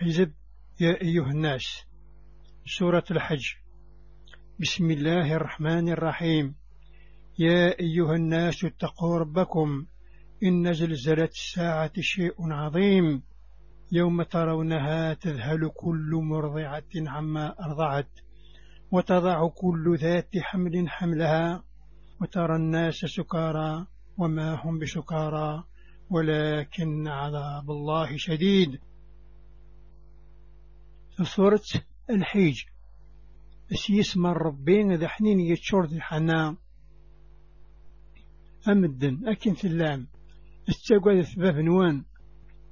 حزب يا أيها الناس. سورة الحج. بسم الله الرحمن الرحيم. يا أيها الناس اتقوا ربكم. إن زلزلة الساعة شيء عظيم. يوم ترونها تذهل كل مرضعة عما أرضعت وتضع كل ذات حمل حملها وترى الناس سكارى وما هم بسكارى ولكن عذاب الله شديد. سورة الحيج اسم الربين ذا حنين يتشور ذي حنا أمدن أكن اللام استقوى ثباب نوان.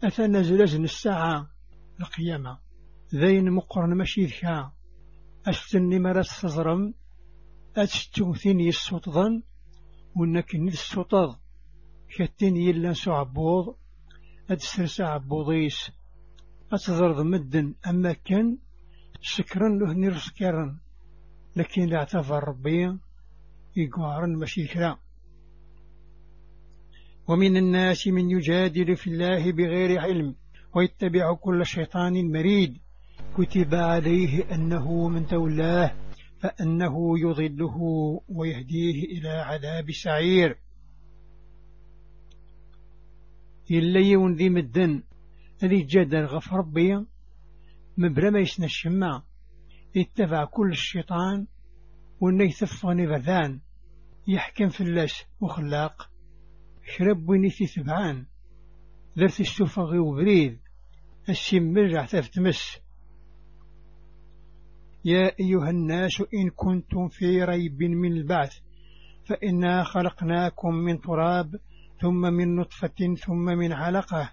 أثنى زلزن الساعة القيامة ذين مقرن ماشي ذكا أستني مرس تزرم أتستوثين يسوطضن ونكن السوطض كتين يلا سو عبوض أتسرس عبوضيس أتضرض مدن أما كان سكرا له نرسكرا لكن لا اعتبر ربي يقارن ماشي كرا ومن الناس من يجادل في الله بغير علم ويتبع كل شيطان مريد. كتب عليه أنه من تولاه فأنه يضله ويهديه إلى عذاب سعير إلا يون ذي مدن. ذي جدل غف ربي مبرا ما يسنى الشماء يتبع كل الشيطان وإنه يثفغني بذان يحكم في اللاس وخلاق. شرب وينيثي ثبعان ذرت السفغي وبريد السمر عثف تمس يا أيها الناس إن كنتم في ريب من البعث فإنا خلقناكم من تراب ثم من نطفة ثم من علقة.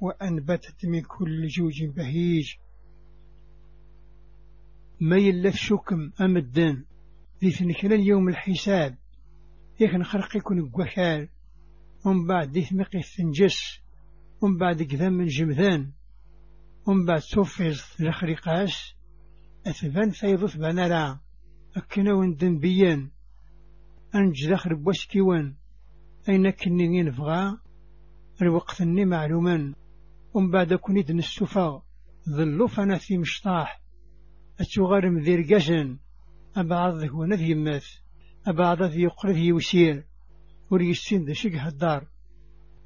وأنبتت من كل جوج بهيج. ما يلف شكم أمدن ذي ثنكلان يوم الحساب. خرق يكون قوكال ومن بعد ذي ثمقي الثنجس ومن بعد قذام من جمذان. ومن بعد توفيز الخريقاس أثبان فيضف بنارا. أكنا وندن بيان. أنجد أخر بواسكيوان أين كني نفغى الوقت اني معلوما ومن بعد كنيد نستفا ظلو فانا في مشطاح. أتغار مذير قجن أبعض ذهو نذي يمات أبعض ذي يقرذ يوسير وريسين ذا شق الدار.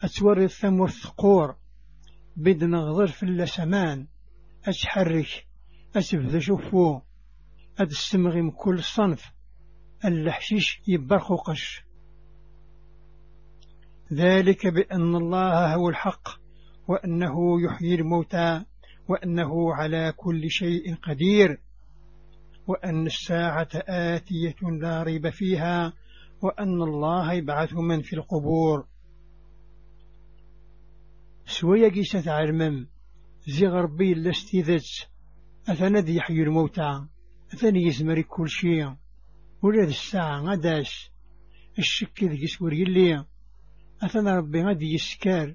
أتوري الثمور ثقور بد نغضر في اللسمان أتحرك أتبذ شوفو. أتستمغي من كل صنف. اللحشيش يبرخو قش ذلك بأن الله هو الحق. وأنه يحيي الموتى وأنه على كل شيء قدير وأن الساعة آتية لا ريب فيها وأن الله يبعث من في القبور. سوية قيسة علمم زي غربي لاستيذت أثنى يحيي الموتى أثنى يزمر كل شيء. ولاد الساعة غداش الشك ذي سوري اللي أثنى ربي غادي يسكار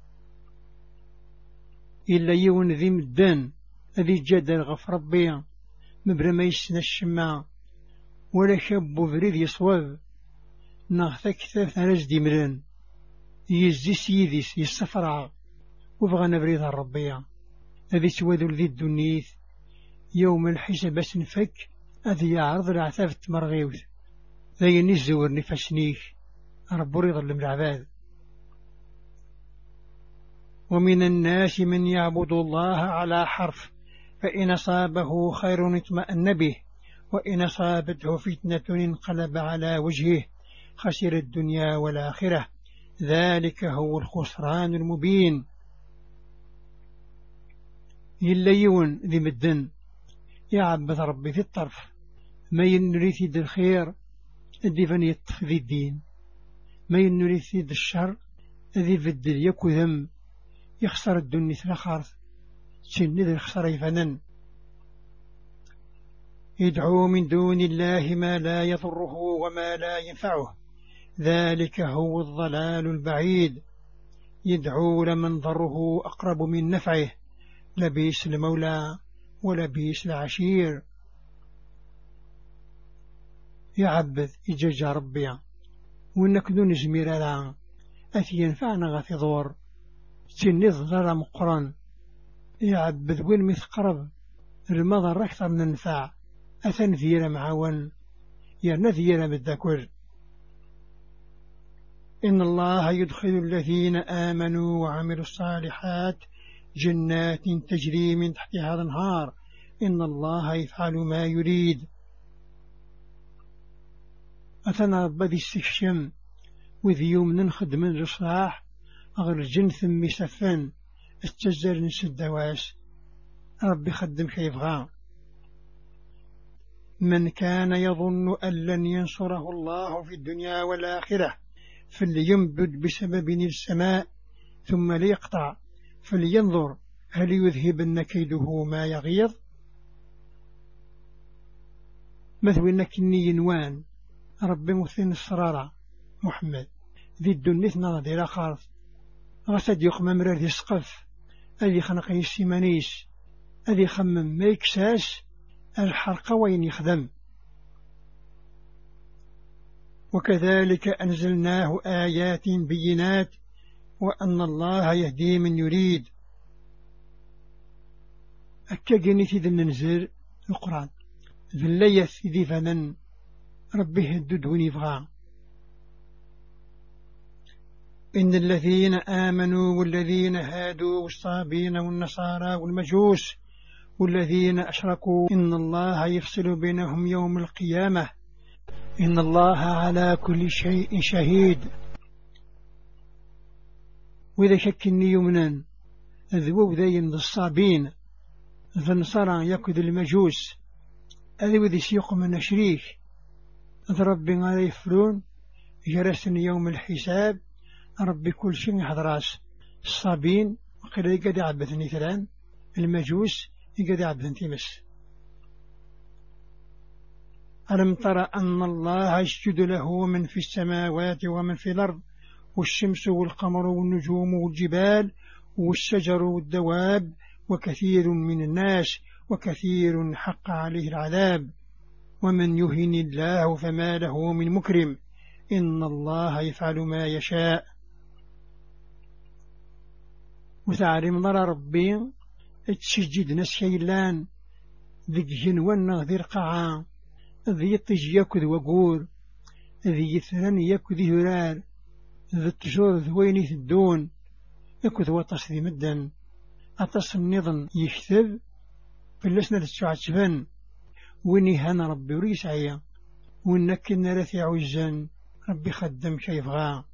إلا يون ذي مدان ذي جدل غف ربي مبرا ما يسنى الشماء ولا شاب بريد يصواب نغثك ثلاث نرز ديمران يزي سيديس يستفرع وبغى نبريد الربية هذي سوادو ذي الدنيث. يوم الحساب نفك هذي يعرض العثاف التمرغيوث ذي نزور نفسنيك رب يظلم العباد ومن الناس من يعبد الله على حرف فإن أصابه خير اطمأن به وإن أصابته فتنة انقلب على وجهه خسر الدنيا والآخرة. ذلك هو الخسران المبين. يليون ذي مدن. يعبد ربي في الطرف. ما ينريث الخير ذي فن ذي الدين. ما ينريث الشر ذي بدل يكذم يخسر الدنيا ثلاخرث تشند الخسر يفنن يدعو من دون الله ما لا يضره وما لا ينفعه. ذلك هو الضلال البعيد. يدعو لمن ضره أقرب من نفعه. لبيس المولى ولبيس العشير. يعبد إجاج ربي. وإنك دون زمير أثي ينفعنا غثي ضور تنظ ضرر مقرن. يعبد وين مثقرب المضر أكثر من النفع أثن ذير معاون. يرنا ذير بالذكر إن الله يدخل الذين آمنوا وعملوا الصالحات جنات تجري من تحتها الأنهار. إن الله يفعل ما يريد. أثنى بدي السكشم. وذي يوم نخدم الإصلاح. أغر الجن ثم سفن التجر نسد واس ربي خدم كيف غا من كان يظن أن لن ينصره الله في الدنيا والآخرة فلينبد بسبب السماء ثم ليقطع. فلينظر هل يذهبن كيده ما يغيظ؟ مثل إنك ينوان. ربي مثل السرارة محمد. ذي الدنيا نرى لا خارف غسد يقم مرار ذي سقف أذي خنق يسيمانيس أذي خمم ما يكساس الحرقة وين يخدم. وكذلك أنزلناه آيات بينات وأن الله يهدي من يريد. أكاقني ذي ننزل القرآن. ذليث ذي فنن ربي هدد ونفغى إن الذين آمنوا والذين هادوا والصابين والنصارى والمجوس والذين أشركوا إن الله يفصل بينهم يوم القيامة. إن الله على كل شيء شهيد. وإذا شكني يمنا ذوو ذين الصابين فنصرى يكد المجوس أذي وذي سيق من شريك ربي غير يفرون جرسني يوم الحساب ربي كل شيء حضراس الصابين وقيل يقعد عبثني ثلان المجوس يقعد عبثني تمس ألم ترى أن الله يسجد له من في السماوات ومن في الأرض والشمس والقمر والنجوم والجبال والشجر والدواب وكثير من الناس وكثير حق عليه العذاب. ومن يهن الله فما له من مكرم. إن الله يفعل ما يشاء. وتعلم ضر ربي تشجد نسيلان ذي جنوان ذي القاعة ذي يطج يكذ وقور ذي يثرن يكذ هرار ذي التجور ذويني الدون يكذ وطس ذي مدن أطس النظم يكتب فلسنا تسعى ويني هنا ربي وريس عيا وإنك نرثي عزا ربي خدم كيف غا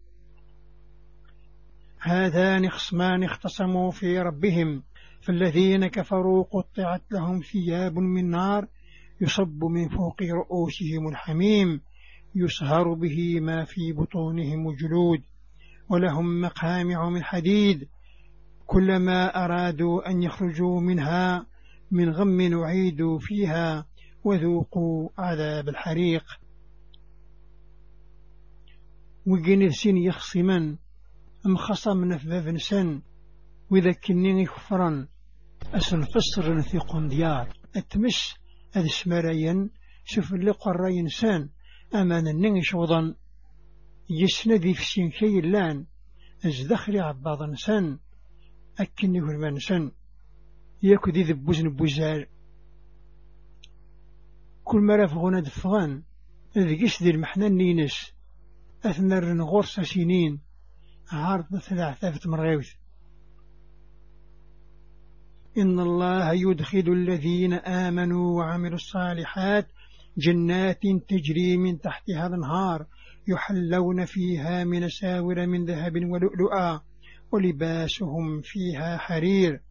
هذان خصمان اختصموا في ربهم فالذين كفروا قطعت لهم ثياب من نار يصب من فوق رؤوسهم الحميم يسهر به ما في بطونهم الجلود ولهم مقامع من حديد كلما أرادوا أن يخرجوا منها من غم نعيدوا فيها وذوقوا عذاب الحريق. وقين سين يخصما أم خصمنا في باب نسان وإذا كنيني كفرا أسن فسر نثيق ديار. أتمس هذا سمرايا شوف اللي قرى إنسان أمان النين شوضا يسندي في سين كي اللان أزدخري عباض نسان أكني هو المنسان ياكو ذي ذبوزن بوزار كل مرة فغونا دفغان ذيش ذي المحنان نينس أثنر نغورس سنين عارض ثلاثة مرغيوث إن الله يدخل الذين آمنوا وعملوا الصالحات جنات تجري من تحتها الأنهار يحلون فيها من ساور من ذهب ولؤلؤا ولباسهم فيها حرير.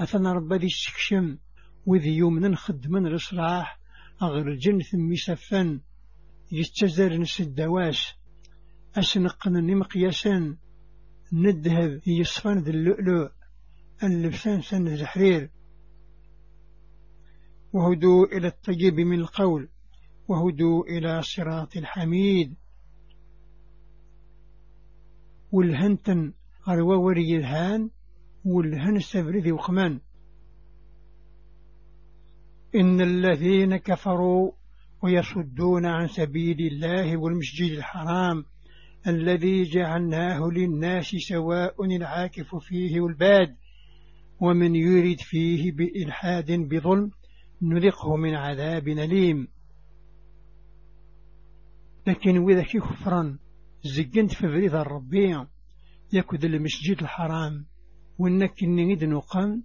أثنى ربدي السكشم وذي يوم من الإصلاح أغر الجنة مسفن يستزر نس الدواس أسنقن مقياسا ندهب يصفن ذي اللؤلؤ اللبسان سن الحرير. وهدوا إلى الطيب من القول وهدوا إلى صراط الحميد. والهنتن غروا وري الهان والهن السبرذي وخمان إن الذين كفروا ويصدون عن سبيل الله والمسجد الحرام الذي جعلناه للناس سواء العاكف فيه والباد ومن يريد فيه بإلحاد بظلم نذقه من عذاب أليم. لكن وإذا كي كفرا زقنت في بريد الربيع يكد المسجد الحرام وإنك نريد نقم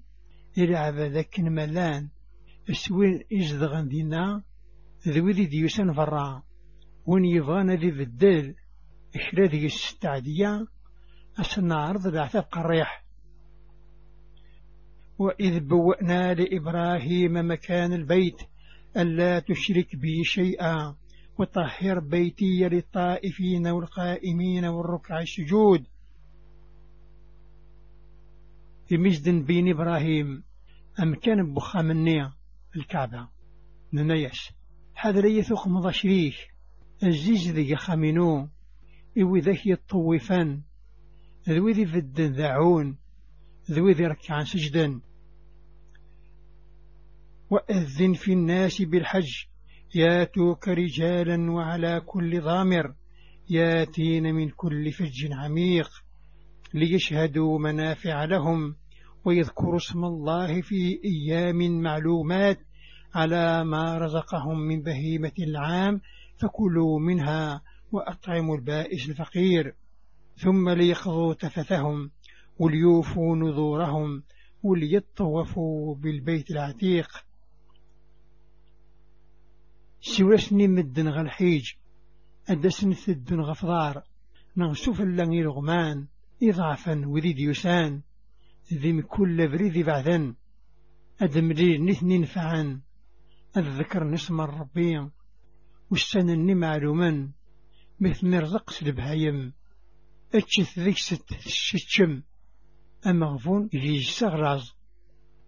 إلى عبادك ملان اسوين إزدغن دينا ذوذي ديوسان فرا وين يبغانا ذي بدل إشرا ذي الستعدية أسنا عرض العثاب قريح وإذ بوأنا لإبراهيم مكان البيت ألا تشرك بي شيئا وطهر بيتي للطائفين والقائمين والركع السجود. في مجد بين إبراهيم أم كان بخام النية الكعبة؟ ننيش هذا لي ثق مضشريك الزيز ذي خامنو إوي ذاك يطوفان ذوي ذي فدن ذاعون ذوي ذي ركعان سجدا. وأذن في الناس بالحج ياتوك رجالا وعلى كل ضامر ياتين من كل فج عميق ليشهدوا منافع لهم ويذكروا اسم الله في أيام معلومات على ما رزقهم من بهيمة العام فكلوا منها. وأطعموا البائس الفقير ثم ليقضوا تفثهم وليوفوا نذورهم وليطوفوا بالبيت العتيق. سواسني مدن غالحيج أدسن ثدن غفضار نغسوف اللغي الغمان إضعفا وذي ديوسان ذي كل بريدي بعدن أدمري نثني نفعا الذكر نسم الربي والسنة معلوما. مثل مرزق سلبهايم. اتشث ذيك ست الشتشم أما غفون يجي سغراز.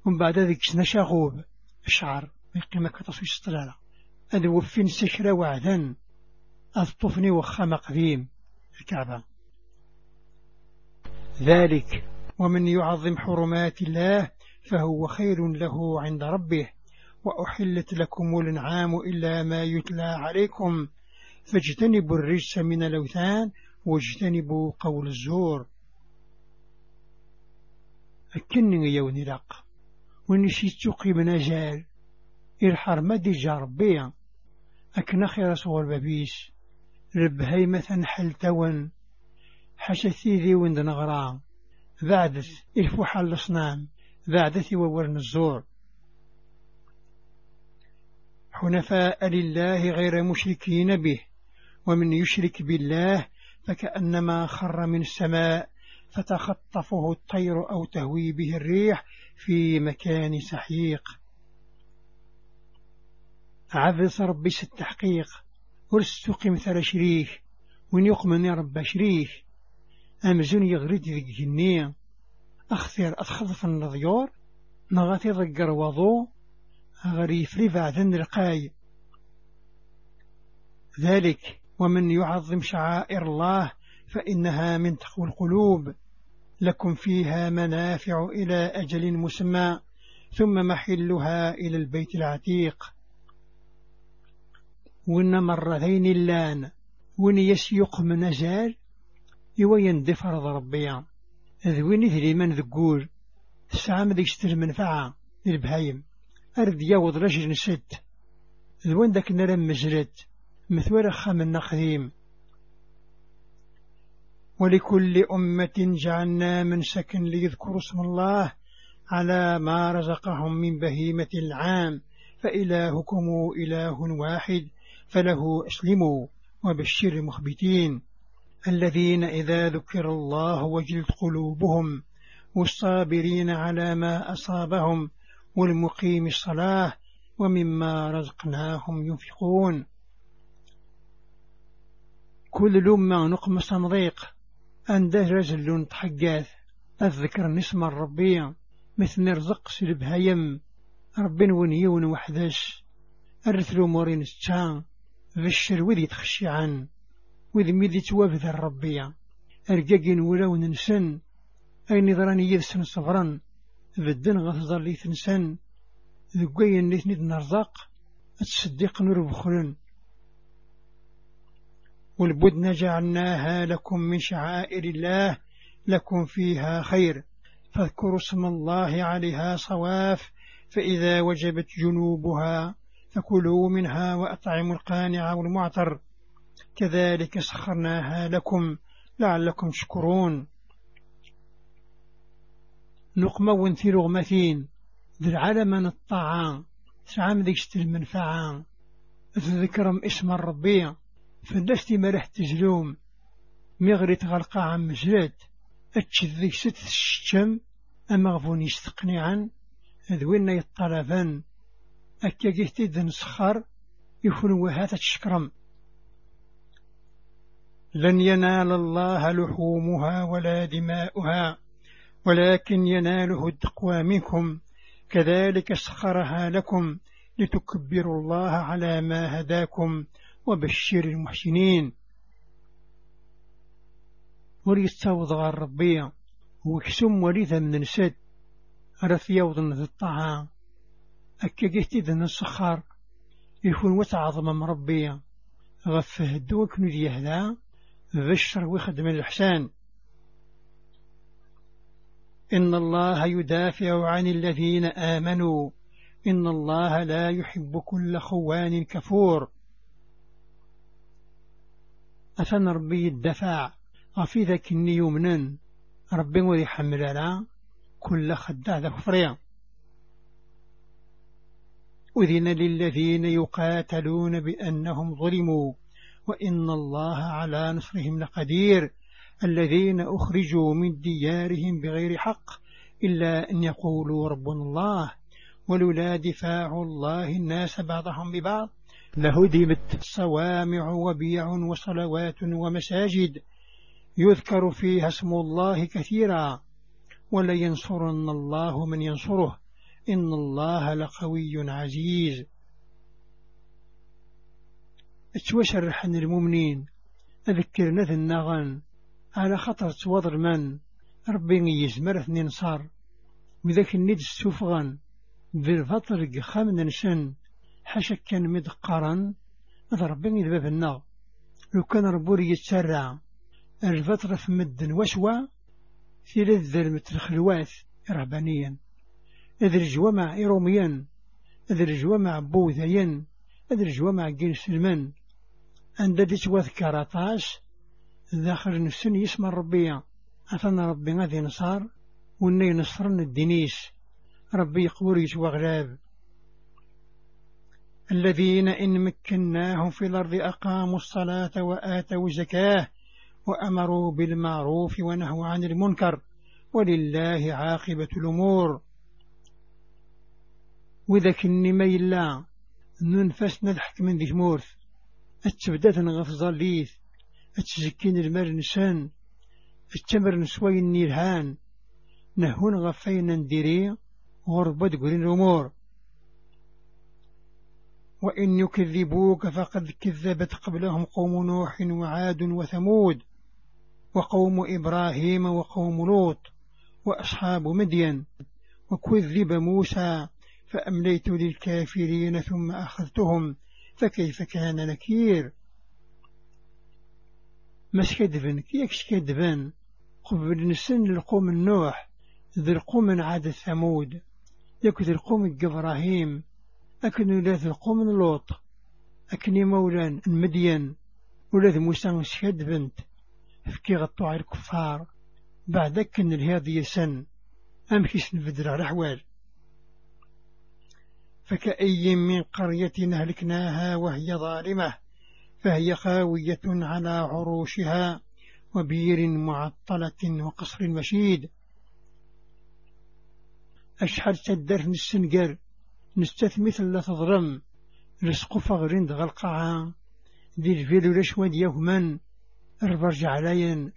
ومن بعد ذيك سنة شاغوب. الشعر يقيمك تصويش سطلالة أذ وفين سكرة وعدا أذطفني وخام قديم. الكعبة. ذلك. ومن يعظم حرمات الله فهو خير له عند ربه. وأحلت لكم الأنعام إلا ما يتلى عليكم. فاجتنبوا الرجس من الأوثان واجتنبوا قول الزور. أكنني يوني لق ونشيت تقي من أجال. إرحر مدي جاربيا أكنا خير صور ببيس ربهي حلتون حشثي ذي وند نغرام بعدث إلفو حل الأصنام بعدث وورن الزور. حنفاء لله غير مشركين به. ومن يشرك بالله فكأنما خر من السماء فتخطفه الطير أو تهوي به الريح في مكان سحيق. عبث ربي التحقيق. ورستقي مثل شريك. وين يقمن رب شريك. أمزون يغرد ذي جنية أخثر أتخذف النضيور نغاتي ضقر وضو غريف رفع ذن القاي. ذلك ومن يعظم شعائر الله فإنها من تقوى القلوب. لكم فيها منافع إلى أجل مسمى ثم محلها إلى البيت العتيق. وإن مرتين اللان وإن يسيق من أزال يوين دفر ربيا ذوين ذري من ذقول تسعى مذيك المنفعة للبهايم أرد يوض رجل نسد ذوين داك نرم مزلت مثوال خام النقديم ولكل أمة جعلنا منسكا ليذكروا اسم الله على ما رزقهم من بهيمة العام. فإلهكم إله واحد فله أسلموا وبشر المخبتين. الذين إذا ذكر الله وجلت قلوبهم والصابرين على ما أصابهم والمقيم الصلاة ومما رزقناهم ينفقون. كل لما نقم صنضيق أنده رجل تحقاث أذكر نسم الربيع. مثل نرزق سلبها يم ربين ونيون وحداش أرث مورين ستشان بشر وذي تخشي عن وذي ميدي توافذ الربيع. أرقاقين ولاو ننسن. أين ضراني يذسن صبرا بدن غفظر لي تنسن ذقين نثني نرزق. تصدق نور بخلن والبدن جعلناها لكم من شعائر الله لكم فيها خير. فاذكروا اسم الله عليها صواف فإذا وجبت جنوبها فكلوا منها وأطعموا القانع والمعطر كذلك سخرناها لكم لعلكم تشكرون. نقمة وانثي رغمتين ذي العالم من الطعام. سعام ذيك المنفعة. تذكرم اسم الربيع. فلستي مرح تزلوم مغري تغلقا عن مجرد اتشذي ست الشتم. أما غفوني استقنعا ذوين يطلبان؟ أكا جهتي ذن يكون وهذا تشكرم لن ينال الله لحومها ولا دماؤها ولكن يناله التقوى منكم. كذلك سخرها لكم لتكبروا الله على ما هداكم. وبشر المحسنين. وليستوض الربيع وكسم وليذا من نسد رث يوضن ذي الطعام. أكا قهتي ذن يكون وتعظم مربيا غفه الدوك ندي هذا بشر ويخدم الإحسان إن الله يدافع عن الذين آمنوا. إن الله لا يحب كل خوان كفور. أثن ربي الدفاع. غفي ذاك النيومنا ربي ولي حمل على كل خداع ذا كفريا. أذن للذين يقاتلون بأنهم ظلموا. وإن الله على نصرهم لقدير. الذين أخرجوا من ديارهم بغير حق إلا أن يقولوا ربنا الله. ولولا دفاع الله الناس بعضهم ببعض. لهدمت صوامع وبيع وصلوات ومساجد يذكر فيها اسم الله كثيرا. ولينصرن الله من ينصره. إن الله لقوي عزيز. اتوشرحن المؤمنين. أذكرنا ذي النغن على خطر توضر من. ربي يزمر اثنين صار وذاك الند السفغن. بالفطر خام ننسن حاشا كان مدقرا. هذا ربي يذباب النغ لو كان ربوري يتسرع الفترة في مدن وشوى في لذ المترخلوات رهبانيا إذ رجوة مع إيروميا إذ رجوة مع بوذيا إذ رجوة مع جين سلمان. عند ديت وذكر عطاش ذاخر نفسن يسمى الربيع أثنى ربي غادي نصار وني نصرن الدينيس ربي يقور يسوى غلاب. الذين إن مكناهم في الأرض أقاموا الصلاة وآتوا زكاه وأمروا بالمعروف ونهوا عن المنكر ولله عاقبة الأمور. وإذا كني ميلا ننفس نضحك من ذي مورث أتبدأ نغف ظليث أتزكين المال نسان التمر نسوي النيرهان نهون غفين نديري غربة قرين الأمور. وإن يكذبوك فقد كذبت قبلهم قوم نوح وعاد وثمود وقوم إبراهيم وقوم لوط وأصحاب مدين. وكذب موسى فأمليت للكافرين ثم أخذتهم فكيف كان نكير؟ مش كدبن كيكش كدبن قبل نسن لقوم النوح ذي القوم عاد ثمود يكو ذي القوم إبراهيم أكن لا ذي القوم لوط. أكني مولان المدين ولا ذي موسى مش كدبنت فكي غطوع الكفار. بعد كن الهيض يسن. أمكيس نفدر الأحوال فكأي من قرية أهلكناها وهي ظالمة. فهي خاوية على عروشها وبير معطلة وقصر مشيد. أشحال تدر نستنقر نستثمث لا تظلم رزق فغرين دغ دي الفيل الأسود يوما الربرج عليا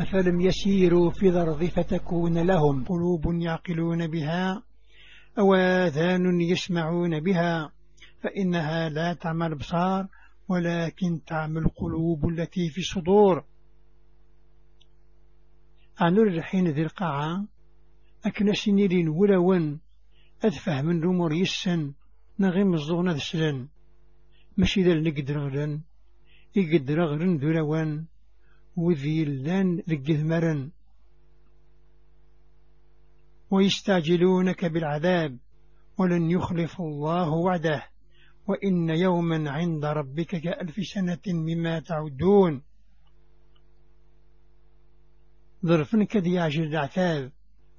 أفلم يسيروا في الأرض فتكون لهم قلوب يعقلون بها. أو آذان يسمعون بها. فإنها لا تعمى البصار ولكن تعمى القلوب التي في الصدور. عنور الحين ذي القاعة. أكنا سنيرين ولون أدفه من الأمور يسن نغيم الزغنة السلن ماشي ذا نقدر غلن يقدر غلن ذلوان وذي اللان ذي ويستعجلونك بالعذاب ولن يخلف الله وعده وإن يوما عند ربك كألف سنة مما تعدون. ظرفن كذي يعجل العتاب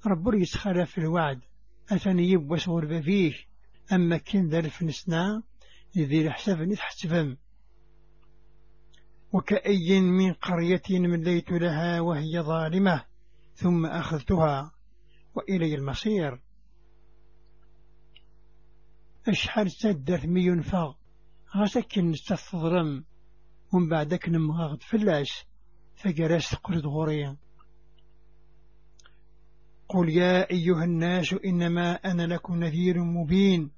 رب يسخر في الوعد. أثني يبوس غرب فيه أما كن ذرف نسنا ذي الحساب نتحسفم وكأي من قرية مليت لها وهي ظالمة ثم أخذتها وإلي المصير. أشحال سدر مي ينفغ غسكن نستثضرم ومن بعدك نمغاغد فلاش فقراس قرد غوريا قل يا أيها الناس إنما أنا لكم نذير مبين.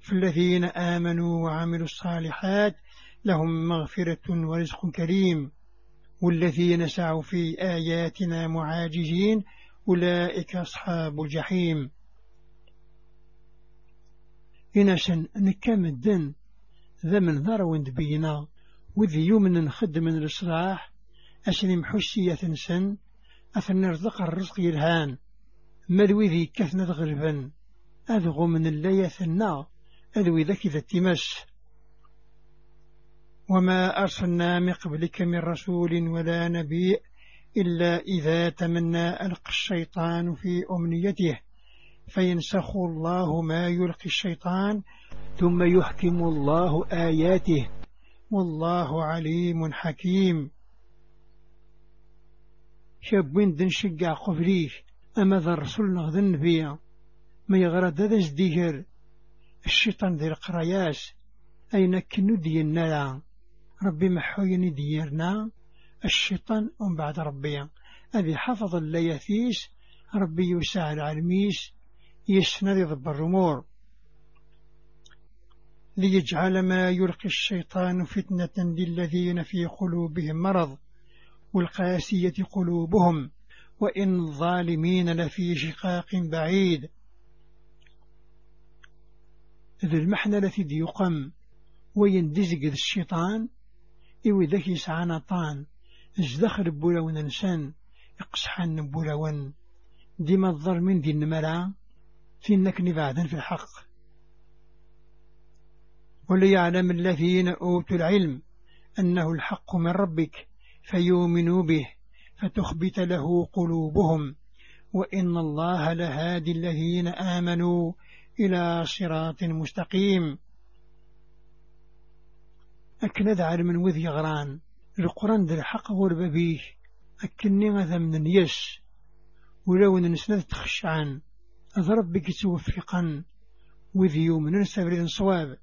فالذين آمنوا وعملوا الصالحات لهم مغفرة ورزق كريم. والذين سعوا في آياتنا معاجزين أولئك أصحاب الجحيم. إنسان نكام الدن ذا من ذر بينا وذي يومن نخد من الإصلاح أسلم حسية سن أثنى رزق الرزق يرهان. مدوي ذي كثنة غربا أذغو من اللي ثنا أذوي ذاك ذا التمس وما أرسلنا من قبلك من رسول ولا نبي إلا إذا تمنى ألقى الشيطان في أمنيته. فينسخ الله ما يلقي الشيطان ثم يحكم الله آياته. والله عليم حكيم. شابين دن شقع قفريش أما ذا الرسول نغذ النبي ما يغرد ذا زديهر الشيطان ذي القراياس أين كنو دينا ربي محوين ديرنا. الشيطان ومن بعد ربي أبي حفظ الليثيس ربي يساعد العلميس يسند ضب الرمور. ليجعل ما يلقي الشيطان فتنة للذين في قلوبهم مرض والقاسية قلوبهم. وإن الظالمين لفي شقاق بعيد. ذي المحنة التي ديقم ويندزق الشيطان إوي ذكي سعانا طان. ازدخر بولون انسان اقصحان بولون. ديما الظلمين دي النملا فينك نبعدا في الحق. وليعلم الذين أوتوا العلم أنه الحق من ربك فيؤمنوا به. فتخبت له قلوبهم وإن الله لهادي الذين آمنوا إلى صراط مستقيم. أكند على من وذي غران القرآن ذي الحق غرب بيه أكني غذا من يس ولو نسند تخشعان أضرب بك توفقا وذي يوم سبرين صواب.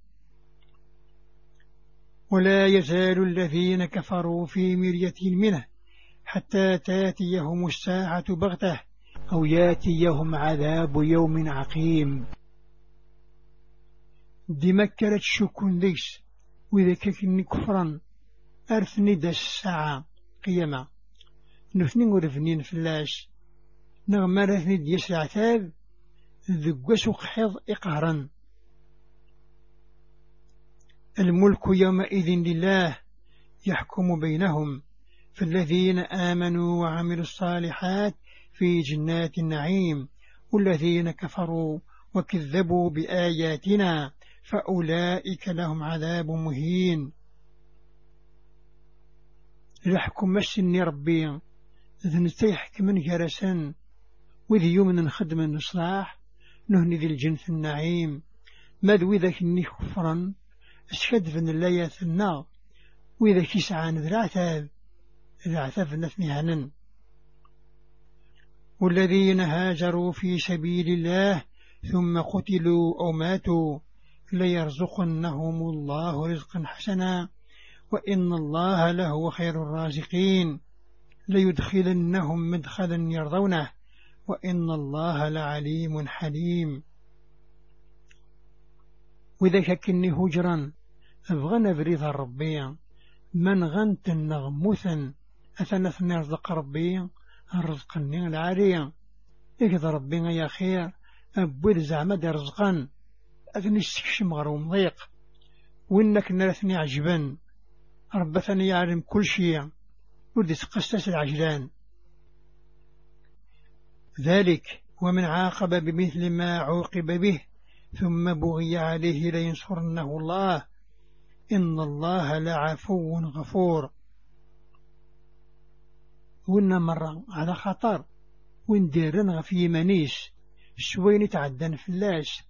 ولا يزال الذين كفروا في مرية منه حتى تاتيهم الساعة بغتة أو ياتيهم عذاب يوم عقيم. دي مكة شكون ليس وإذا كني كفرا أرثني دا الساعة قيامة. نثني ورثنين فلاش نغم رثني ديس العتاب ذقس قحيض إقهرا. الملك يومئذ لله يحكم بينهم. فالذين آمنوا وعملوا الصالحات في جنات النعيم والذين كفروا وكذبوا بآياتنا فأولئك لهم عذاب مهين. الحكم مسني ربي ذنتي حكم جرسا وذي يوم نخدم النصلاح نهني ذي الجنة النعيم. ماذ وذاك إني كفرا أشهد فن الله ثنا وإذا كيسعان ذي العتاب نثني هنن والذين هاجروا في سبيل الله ثم قتلوا أو ماتوا ليرزقنهم الله رزقا حسنا. وإن الله لهو خير الرازقين. ليدخلنهم مدخلا يرضونه. وإن الله لعليم حليم. وإذا كني هجرا أبغى نبريد ربي. من غنت النغموثا أثنث نرزق ربي الرزقني العالية إذا ربي يا خير أبوذ زعما رزقا أثني استكشم غروم ضيق. وإنك نرثني عجبا ربثني يعلم كل شيء. ودي تقسس العجلان. ذلك ومن عاقب بمثل ما عوقب به ثم بغي عليه لينصرنه الله. إن الله لعفو غفور. وإن مرة؟ على خطر. وين ديرن في منيس شوين تعدن فلاش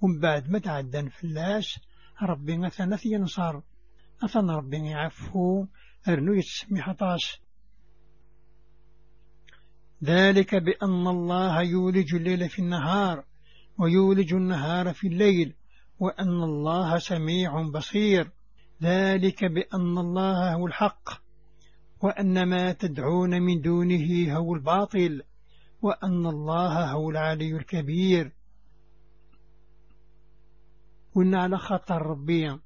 ومن بعد ما تعدن فلاش ربي مثلا ينصر أثن ربي يعفو. أرنو يتسمي حطاش. ذلك بأن الله يولج الليل في النهار ويولج النهار في الليل وأن الله سميع بصير. ذلك بأن الله هو الحق. وأن ما تدعون من دونه هو الباطل وأن الله هو العلي الكبير. وإن على خطر ربي.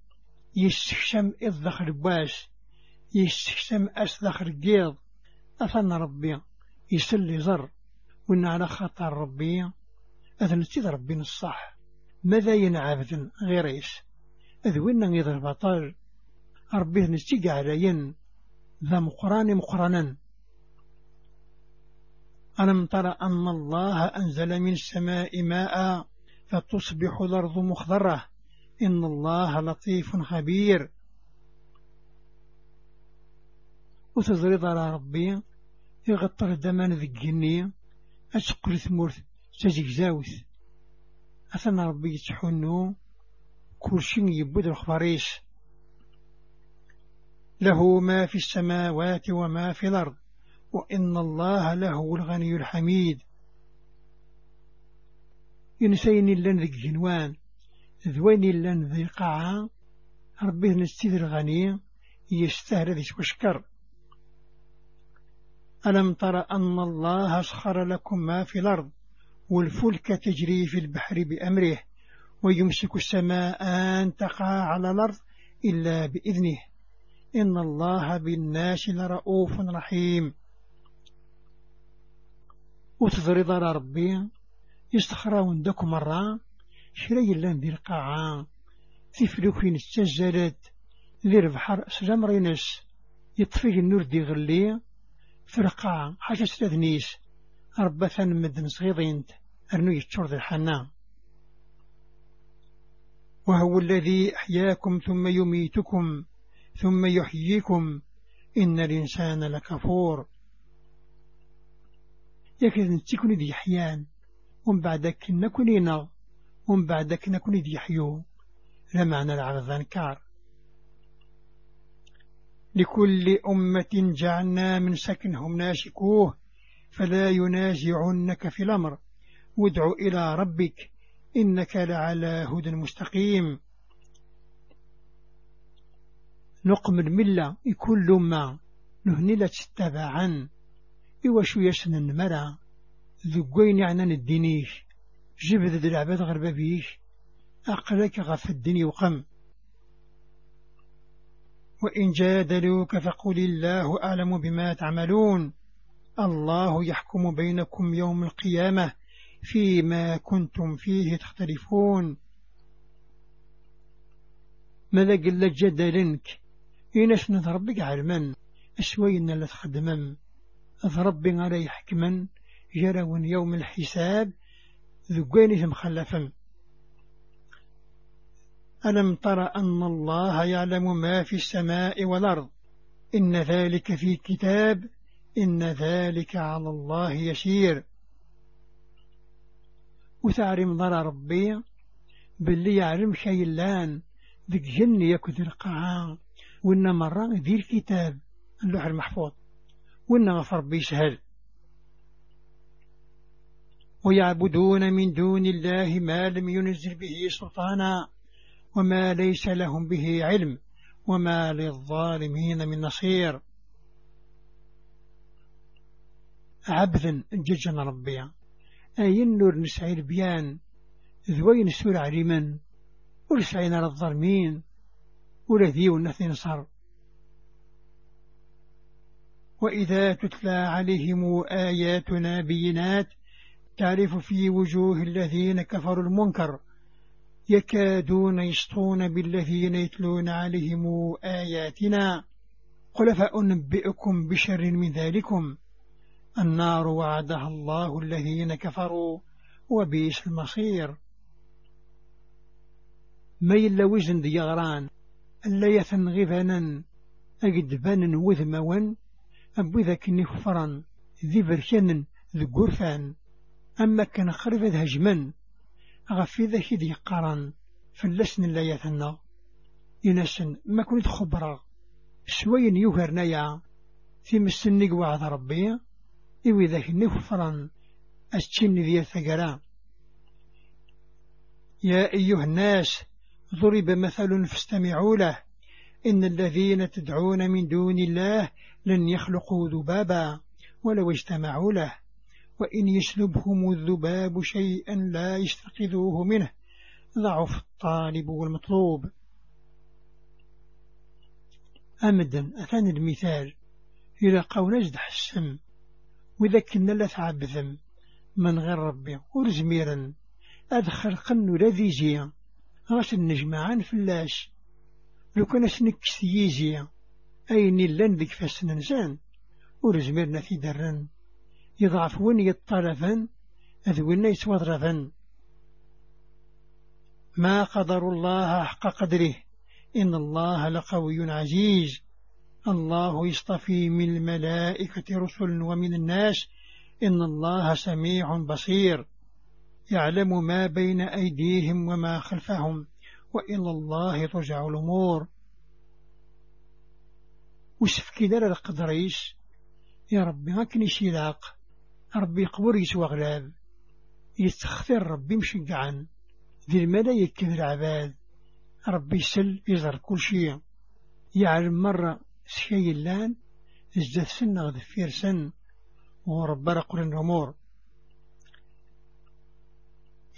يستخشم إذ ذخر باش يستخدم أسلخ رقيض أثنى ربي؟ يسلي زر. وإن على خطر ربي. أذن تيد ربي الصح ماذا ينعبد غير إيش؟ أذ وإن غير البطل؟ ربي نستيق عليين ذا مقران مقرانا ألم ترى أن الله أنزل من السماء ماء فتصبح الأرض مخضرة؟ إن الله لطيف خبير. وتزريض على ربي؟ يغطر دمان الجنية أتقل ثمورث تزيكزاوث أثنى ربي يتحنو. كل شيء يبود الخباريش له ما في السماوات وما في الأرض وإن الله له الغني الحميد. ينسين لن ذي الجنوان ذوين لن ذي القاعة ربي نستيذ الغني يستهر ذي وشكر ألم تر أن الله أسخر لكم ما في الأرض والفلك تجري في البحر بأمره ويمسك السماء أن تقع على الأرض إلا بإذنه. إن الله بالناس لرؤوف رحيم. وتضرض على ربي يستخرون دك مرة شري لأن ذي القاعة. في فلوكين استجلت ذي البحر سلام رينس يطفي النور دي غلي فرقا حاجة ستذنيس ربثا مدن صغيرين أرنو يتشرد الحنان وهو الذي أحياكم ثم يميتكم. ثم يحييكم إن الإنسان لكفور. يكذن تكون ذي حيان ومن بعدك نكونينا ومن بعدك نكون ذي حيو. لمعنى العرض انكار لكل أمة جعلنا من سكنهم ناشكوه فلا ينازعنك في الأمر. وادع إلى ربك إنك لعلى هدى مستقيم. نقم الملة كل ما نهنلة تبعا إوشو يسن المرا ذقوين عنان الدينيش جبد العباد غربا بيش أقلك غف الدنيا وقم. وإن جادلوك فقل الله أعلم بما تعملون. الله يحكم بينكم يوم القيامة فيما كنتم فيه تختلفون. ماذا قل إنس نضربك علما أسوينا لتخدمم أضرب علي حكما. جرون يوم الحساب ذقين مخلفا ألم تر أن الله يعلم ما في السماء والأرض؟ إن ذلك في كتاب. إن ذلك على الله يسير. وتعرم ضر ربي. باللي يعلم شيء اللان ذك جن يكذ القاعة وإن مرة ذي الكتاب اللوح المحفوظ وإن غفر ربي سهل ويعبدون من دون الله ما لم ينزل به سلطانا وما ليس لهم به علم وما للظالمين من نصير. عبدا ججنا ربيا أي النور نسعي البيان ذوين سور عليما ولسعين على ولذي ونثي نصر. وإذا تتلى عليهم آياتنا بينات تعرف في وجوه الذين كفروا المنكر يكادون يسطون بالذين يتلون عليهم آياتنا. قل فأنبئكم بشر من ذلكم. النار وعدها الله الذين كفروا وبئس المصير. ما يلا وزن ديغران ألا يثن غفنا أقدبان وذمون أبو ذاك نفرا ذي بركان ذي قرفان. أما كان خرف هجما غفي ذاك ذي قران فلسن لا يثنى. إنسن ما كنت خبرا. شوين يوهرنايا. في مسنق وعد ربي. إوي ذاك نفرا أستشن ذي ثقرا يا أيها الناس ضرب مثل فاستمعوا له. إن الذين تدعون من دون الله لن يخلقوا ذبابا ولو اجتمعوا له. وإن يسلبهم الذباب شيئا لا يستقذوه منه. ضعف الطالب والمطلوب. أمدا أثنى المثال إذا قول نجد حسن وإذا كنا لا تعبثم. من غير ربي ورزميرا أدخل قنو الذي جي غاس النجمعان فلاش. لو كان سنكس يجي أين لن ذيك فاسن نزان ورزميرنا في درن. يضعف وين يطرفا أذوين ما قدر الله حق قدره إن الله لقوي عزيز. الله يصطفي من الملائكة رسل ومن الناس إن الله سميع بصير. يعلم ما بين أيديهم وما خلفهم وإلى الله ترجع الأمور. وسفكي دار القدريش يا ربي ما كني شيلاق ربي قبر يسوى غلاب. يستخثر ربي مشقعا ذي الملايك العباد. ربي يسل يزر كل شيء. يعلم مرة شيء اللان ازداد سنة غذفير سن. ورب رقل الأمور.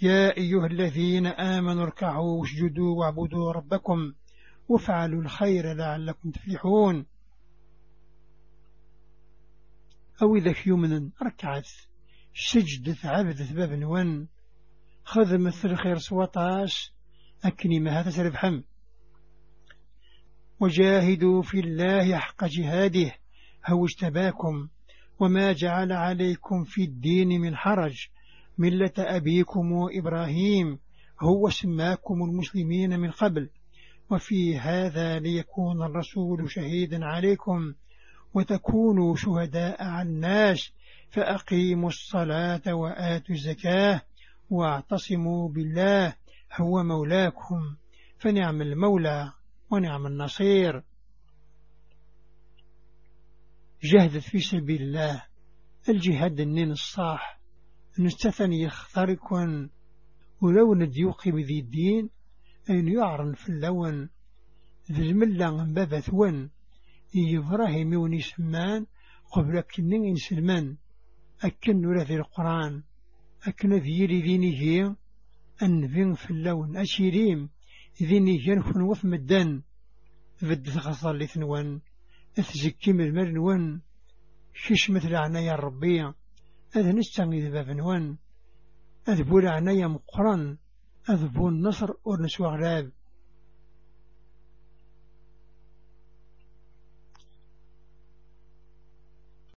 يا أيها الذين آمنوا اركعوا واسجدوا واعبدوا ربكم وافعلوا الخير لعلكم تفلحون. أو إذا يمنا ركعت سجدت عبدت باب نوان خذ مثل خير سوطاش أكني ما هذا سربحم وجاهدوا في الله حق جهاده هو اجتباكم وما جعل عليكم في الدين من حرج. ملة أبيكم إبراهيم هو سماكم المسلمين من قبل. وفي هذا ليكون الرسول شهيدا عليكم وتكونوا شهداء على الناس فأقيموا الصلاة وآتوا الزكاة واعتصموا بالله هو مولاكم. فنعم المولى ونعم النصير. جهدت في سبيل الله الجهاد النين الصاح. نستثني يختركن ولو نديوقي بذي الدين أين يعرن في اللون ذي الملة بابا ثون إبراهيم وني سمان قبل كنين سلمان أكن ولا القرآن أكن ذيري ذيني أنفين في اللون أشيريم ذيني جنفن وف مدان بدت غصر لثنوان أثزكي من المرنوان شش مثل عنايا الربية أذ نستغني ذباب نوان أذ بول عنايا مقران أذ بول نصر غراب.